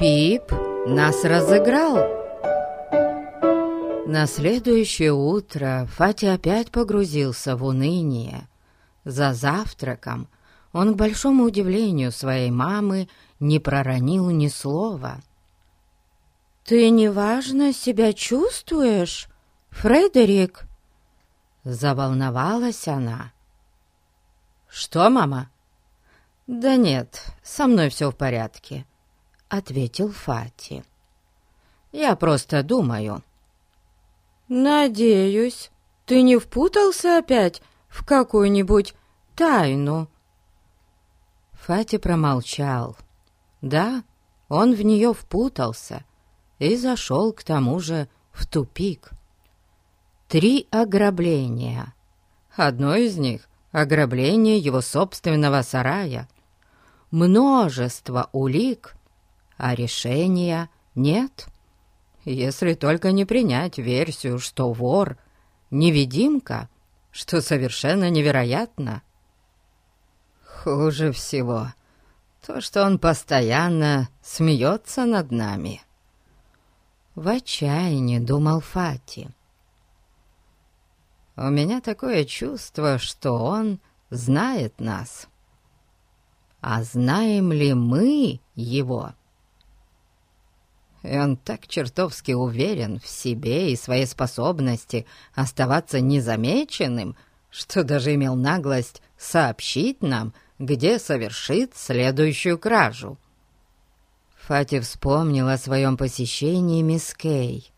Пип нас разыграл. На следующее утро Фати опять погрузился в уныние. За завтраком он, к большому удивлению своей мамы, не проронил ни слова. «Ты неважно себя чувствуешь, Фредерик?» Заволновалась она. «Что, мама?» «Да нет, со мной все в порядке», — ответил Фати. «Я просто думаю». «Надеюсь, ты не впутался опять в какую-нибудь тайну?» Фати промолчал. Да, он в нее впутался и зашел к тому же в тупик. Три ограбления. Одно из них — ограбление его собственного сарая. Множество улик, а решения нет. Если только не принять версию, что вор — невидимка, что совершенно невероятно. Хуже всего то, что он постоянно смеется над нами. В отчаянии думал Фати. У меня такое чувство, что он знает нас. А знаем ли мы его? И он так чертовски уверен в себе и своей способности оставаться незамеченным, что даже имел наглость сообщить нам, где совершит следующую кражу. Фати вспомнил о своем посещении мисс Кей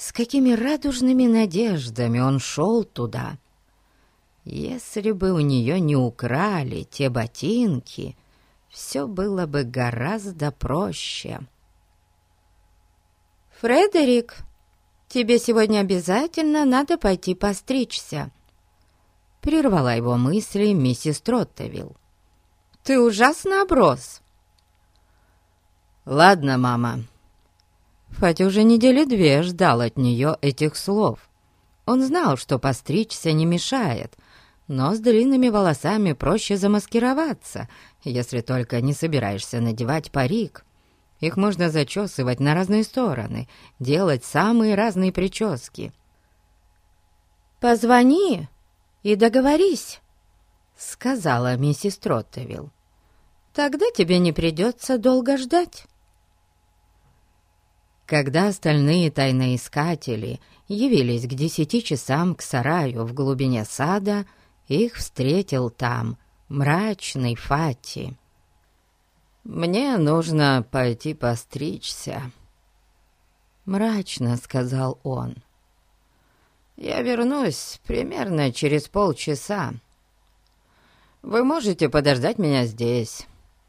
с какими радужными надеждами он шел туда. Если бы у нее не украли те ботинки, все было бы гораздо проще. «Фредерик, тебе сегодня обязательно надо пойти постричься», — прервала его мысли миссис Троттевилл. «Ты ужасно оброс». «Ладно, мама», Фатя уже недели две ждал от нее этих слов. Он знал, что постричься не мешает, но с длинными волосами проще замаскироваться, если только не собираешься надевать парик. Их можно зачесывать на разные стороны, делать самые разные прически. «Позвони и договорись», — сказала миссис Троттевилл. «Тогда тебе не придется долго ждать». Когда остальные тайноискатели явились к десяти часам к сараю в глубине сада, их встретил там мрачный Фати. «Мне нужно пойти постричься», — мрачно сказал он. «Я вернусь примерно через полчаса. Вы можете подождать меня здесь,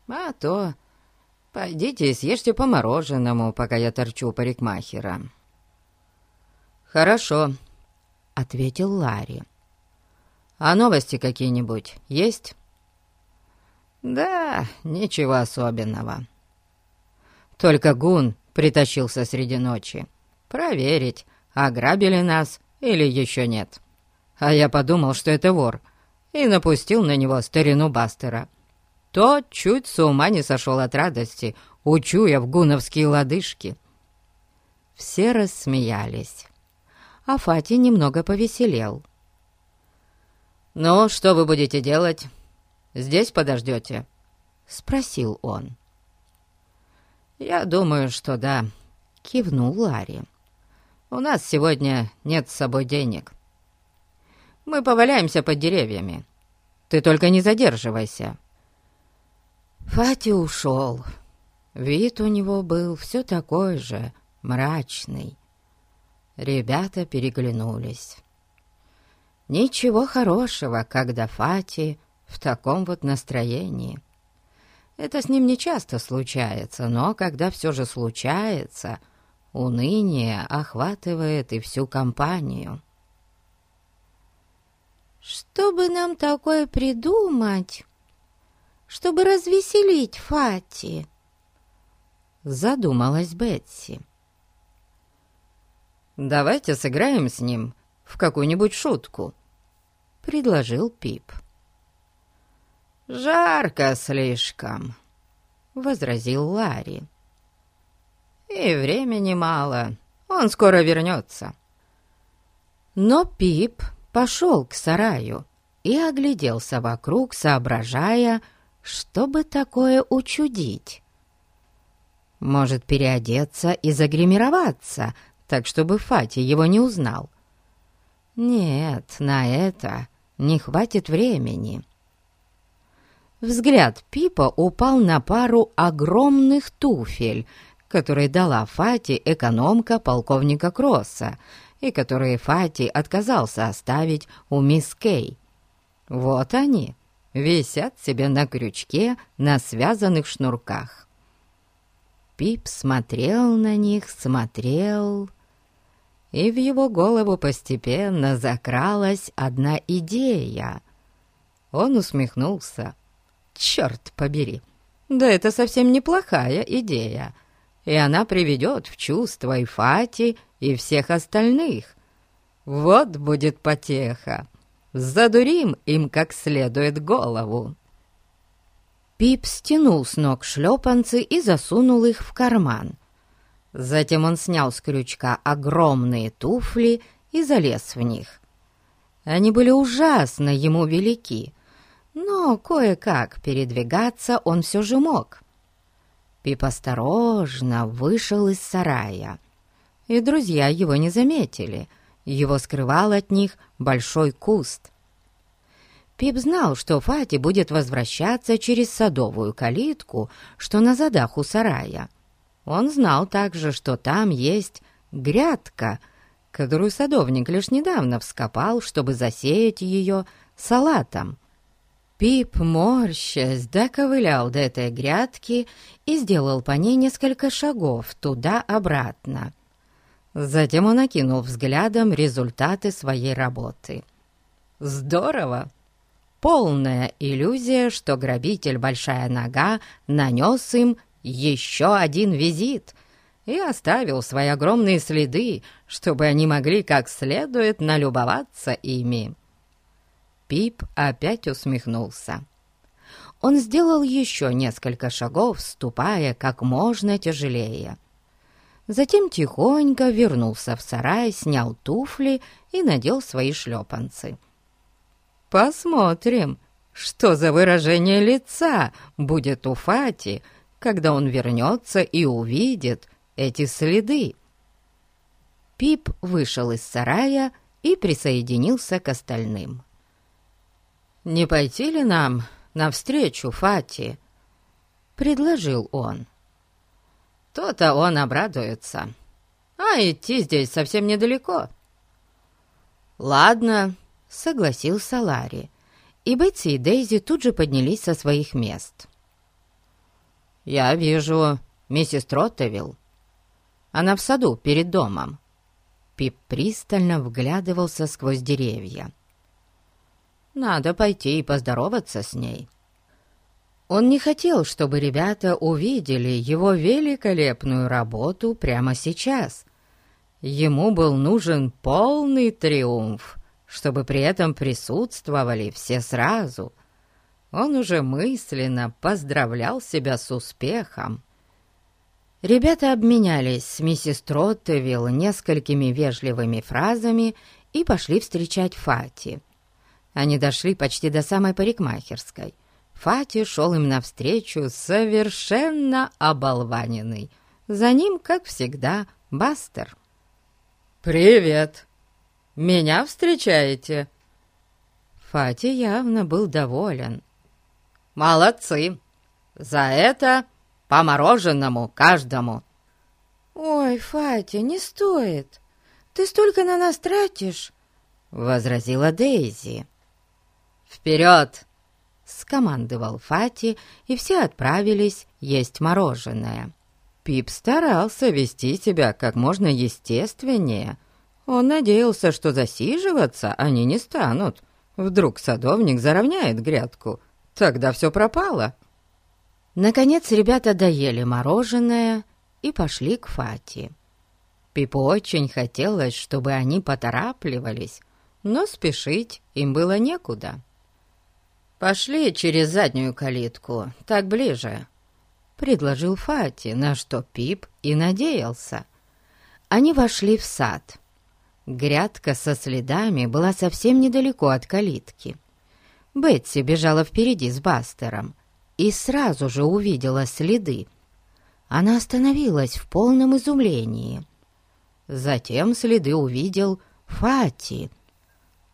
а то Пойдите и съешьте по мороженому, пока я торчу у парикмахера». «Хорошо», — ответил Ларри. «А новости какие-нибудь есть?» «Да, ничего особенного. Только Гун притащился среди ночи. Проверить, ограбили нас или еще нет. А я подумал, что это вор, и напустил на него старину Бастера. Тот чуть с ума не сошел от радости, учуя в гуновские лодыжки. Все рассмеялись, а Фати немного повеселел. «Ну, что вы будете делать? Здесь подождете?» — спросил он. «Я думаю, что да», — кивнул Ларри. «У нас сегодня нет с собой денег. Мы поваляемся под деревьями. Ты только не задерживайся». Фати ушел. Вид у него был все такой же, мрачный. Ребята переглянулись. Ничего хорошего, когда Фати в таком вот настроении. Это с ним не часто случается, но когда все же случается, уныние охватывает и всю компанию. «Что бы нам такое придумать?» чтобы развеселить Фати?» Задумалась Бетси. «Давайте сыграем с ним в какую-нибудь шутку», — предложил Пип. «Жарко слишком», — возразил Ларри. и времени мало. Он скоро вернется». Но Пип пошел к сараю и огляделся вокруг, соображая, чтобы такое учудить. Может, переодеться и загримироваться, так чтобы Фати его не узнал. Нет, на это не хватит времени. Взгляд Пипа упал на пару огромных туфель, которые дала Фати экономка полковника Кросса, и которые Фати отказался оставить у мисс Кей. Вот они, висят себе на крючке на связанных шнурках. Пип смотрел на них, смотрел, и в его голову постепенно закралась одна идея. Он усмехнулся. Черт побери! Да это совсем неплохая идея, и она приведет в чувство и Фати, и всех остальных. Вот будет потеха. Задурим им как следует голову. Пип стянул с ног шлепанцы и засунул их в карман. Затем он снял с крючка огромные туфли и залез в них. Они были ужасно ему велики, но кое-как передвигаться он все же мог. Пип осторожно вышел из сарая, и друзья его не заметили. Его скрывал от них большой куст. Пип знал, что Фати будет возвращаться через садовую калитку, что на задах у сарая. Он знал также, что там есть грядка, которую садовник лишь недавно вскопал, чтобы засеять ее салатом. Пип, морщась, доковылял до этой грядки и сделал по ней несколько шагов туда-обратно. Затем он окинул взглядом результаты своей работы. «Здорово!» Полная иллюзия, что грабитель Большая Нога нанес им еще один визит и оставил свои огромные следы, чтобы они могли как следует налюбоваться ими. Пип опять усмехнулся. Он сделал еще несколько шагов, ступая как можно тяжелее. Затем тихонько вернулся в сарай, снял туфли и надел свои шлепанцы. «Посмотрим, что за выражение лица будет у Фати, когда он вернется и увидит эти следы». Пип вышел из сарая и присоединился к остальным. «Не пойти ли нам навстречу Фати?» — предложил он. «То-то он обрадуется. А идти здесь совсем недалеко». «Ладно», — согласился Ларри, и Бетси и Дейзи тут же поднялись со своих мест. «Я вижу миссис Троттевилл. Она в саду перед домом». Пип пристально вглядывался сквозь деревья. Надо пойти и поздороваться с ней. Он не хотел, чтобы ребята увидели его великолепную работу прямо сейчас. Ему был нужен полный триумф, чтобы при этом присутствовали все сразу. Он уже мысленно поздравлял себя с успехом. Ребята обменялись с миссис Троттевилл несколькими вежливыми фразами и пошли встречать Фати. Они дошли почти до самой парикмахерской. Фати шел им навстречу совершенно оболваненный. За ним, как всегда, Бастер. «Привет! Меня встречаете?» Фати явно был доволен. «Молодцы! За это по мороженому каждому!» «Ой, Фати, не стоит! Ты столько на нас тратишь!» — возразила Дейзи. «Вперед!» — скомандовал Фати, и все отправились есть мороженое. Пип старался вести себя как можно естественнее. Он надеялся, что засиживаться они не станут. Вдруг садовник заровняет грядку. Тогда все пропало. Наконец ребята доели мороженое и пошли к Фати. Пипу очень хотелось, чтобы они поторапливались, но спешить им было некуда. «Пошли через заднюю калитку, так ближе», — предложил Фати, на что Пип и надеялся. Они вошли в сад. Грядка со следами была совсем недалеко от калитки. Бетси бежала впереди с Бастером и сразу же увидела следы. Она остановилась в полном изумлении. Затем следы увидел Фати.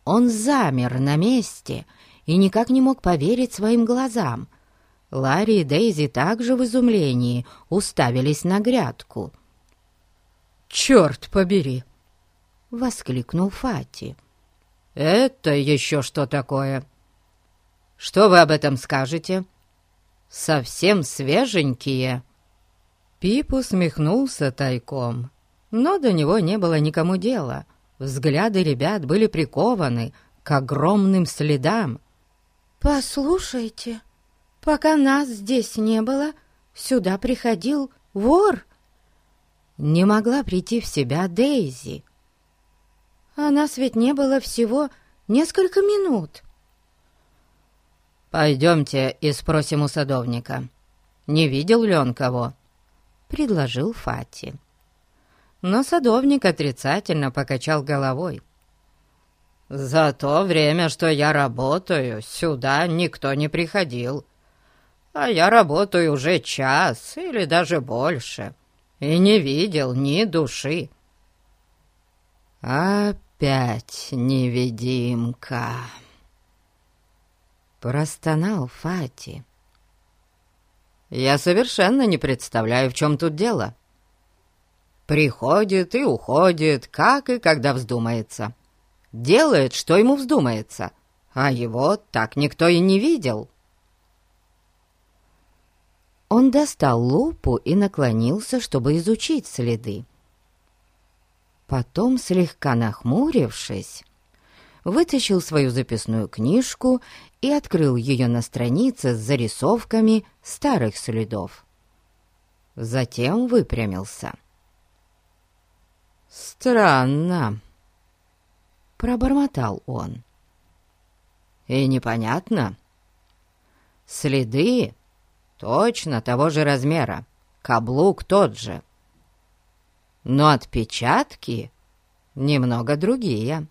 Он замер на месте и никак не мог поверить своим глазам. Ларри и Дейзи также в изумлении уставились на грядку. «Черт побери!» — воскликнул Фати. «Это еще что такое? Что вы об этом скажете? Совсем свеженькие!» Пип усмехнулся тайком, но до него не было никому дела. Взгляды ребят были прикованы к огромным следам. «Послушайте, пока нас здесь не было, сюда приходил вор!» Не могла прийти в себя Дейзи. «А нас ведь не было всего несколько минут!» «Пойдемте и спросим у садовника, не видел ли он кого?» — предложил Фати. Но садовник отрицательно покачал головой. «За то время, что я работаю, сюда никто не приходил. А я работаю уже час или даже больше, и не видел ни души». «Опять невидимка!» Простонал Фати. «Я совершенно не представляю, в чем тут дело. Приходит и уходит, как и когда вздумается. Делает, что ему вздумается, а его так никто и не видел. Он достал лупу и наклонился, чтобы изучить следы. Потом, слегка нахмурившись, вытащил свою записную книжку и открыл ее на странице с зарисовками старых следов. Затем выпрямился. «Странно», — пробормотал он. «И непонятно. Следы точно того же размера, каблук тот же. Но отпечатки немного другие.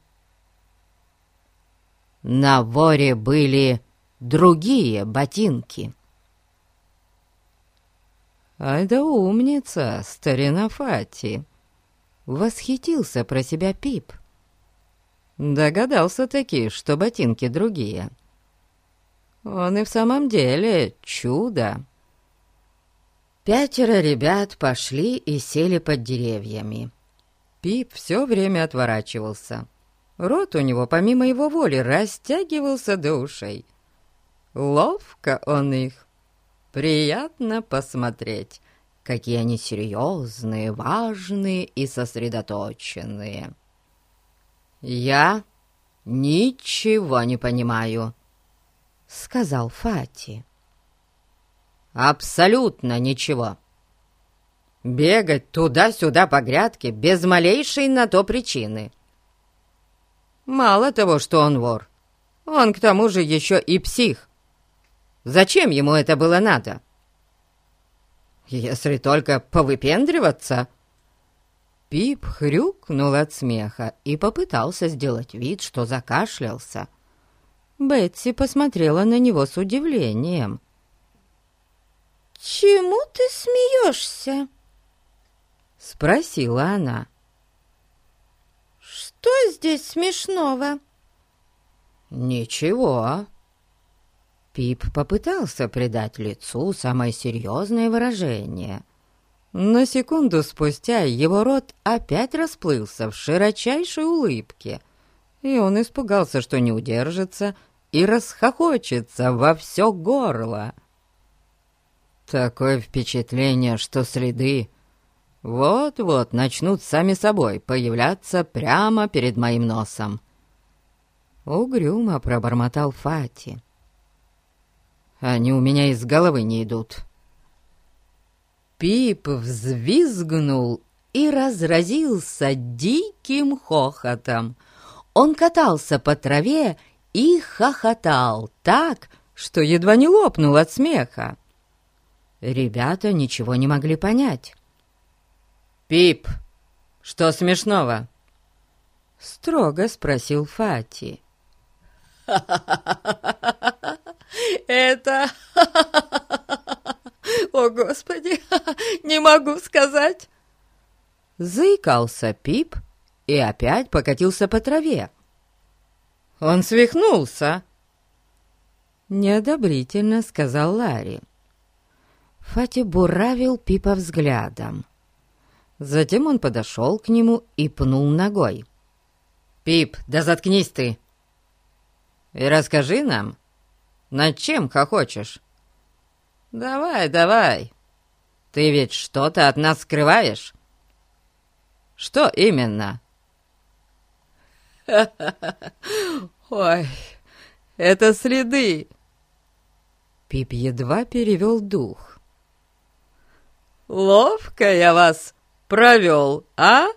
На воре были другие ботинки». «Ай да умница, старина Фати!» Восхитился про себя Пип. Догадался таки, что ботинки другие. Он и в самом деле чудо. Пятеро ребят пошли и сели под деревьями. Пип все время отворачивался. Рот у него, помимо его воли, растягивался до ушей. Ловко он их. Приятно посмотреть какие они серьезные, важные и сосредоточенные. «Я ничего не понимаю», — сказал Фати. «Абсолютно ничего. Бегать туда-сюда по грядке без малейшей на то причины. Мало того, что он вор, он к тому же еще и псих. Зачем ему это было надо?» если только повыпендриваться». Пип хрюкнул от смеха и попытался сделать вид, что закашлялся. Бетси посмотрела на него с удивлением. «Чему ты смеешься?» — спросила она. «Что здесь смешного?» «Ничего», Пип попытался придать лицу самое серьезное выражение. Но секунду спустя его рот опять расплылся в широчайшей улыбке, и он испугался, что не удержится и расхохочется во все горло. Такое впечатление, что следы вот-вот начнут сами собой появляться прямо перед моим носом. Угрюмо пробормотал Фати. Они у меня из головы не идут». Пип взвизгнул и разразился диким хохотом. Он катался по траве и хохотал так, что едва не лопнул от смеха. Ребята ничего не могли понять. «Пип, что смешного?» Строго спросил Фати. «Это... О, Господи, не могу сказать!» Заикался Пип и опять покатился по траве. «Он свихнулся!» Неодобрительно сказал Ларри. Фати буравил Пипа взглядом. Затем он подошел к нему и пнул ногой. «Пип, да заткнись ты! И расскажи нам, над чем хохочешь? Давай, давай! Ты ведь что-то от нас скрываешь? Что именно?» «Ой, это следы!» Пип едва перевел дух. «Ловко я вас провел, а?»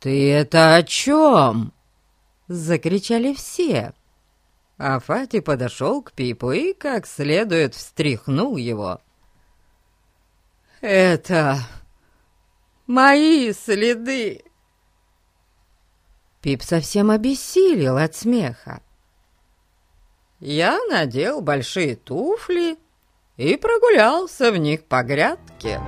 «Ты это о чем?» — закричали все. А Фати подошел к Пипу и как следует встряхнул его. «Это мои следы!» Пип совсем обессилел от смеха. Я надел большие туфли и прогулялся в них по грядке.